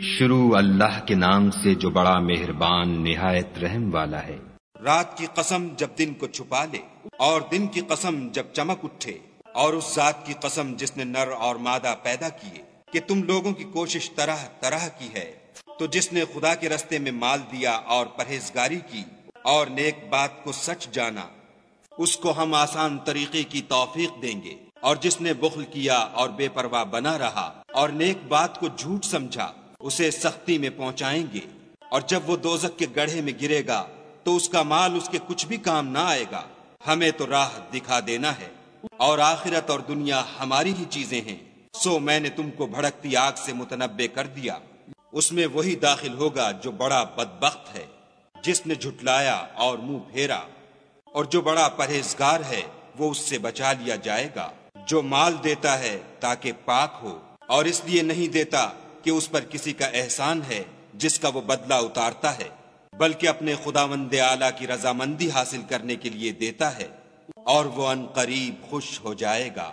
شروع اللہ کے نام سے جو بڑا مہربان نہایت رحم والا ہے۔ رات کی قسم جب دن کو چھپا لے، اور دن کی قسم جب چمک اٹھے، اور اس ذات کی قسم جس نے نر اور مادہ پیدا کیے کہ تم لوگوں کی کوشش طرح طرح کی ہے۔ تو جس نے خدا کے رستے میں مال دیا اور پرہیزگاری کی، اور نیک بات کو سچ جانا، اس کو ہم آسان طریقے کی توفیق دیں گے۔ اور جس نے بخل کیا اور بے پرواہ بنا رہا، اور نیک بات کو جھوٹ سمجھا اسے سختی میں پہنچائیں گے۔ اور جب وہ دوزک کے گڑھے میں گرے گا، تو اس کا مال اس کے کچھ بھی کام نہ آئے گا۔ ہمیں تو راہ دکھا دینا ہے۔ اور آخرت اور دنیا ہماری ہی چیزیں ہیں۔ سو میں نے تم کو بھڑکتی آگ سے متنبع کر دیا۔ اس میں وہی داخل ہوگا جو بڑا بدبخت ہے، جس نے جھٹلایا اور منہ پھیرا۔ اور جو بڑا پرہیزگار ہے، وہ اس سے بچا لیا جائے گا۔ جو مال دیتا ہے تاکہ پاک ہو، اور اس لیے نہیں دیتا کہ اس پر کسی کا احسان ہے جس کا وہ بدلہ اتارتا ہے، بلکہ اپنے خدا مند اعلیٰ کی رضامندی حاصل کرنے کے لیے دیتا ہے اور وہ ان قریب خوش ہو جائے گا۔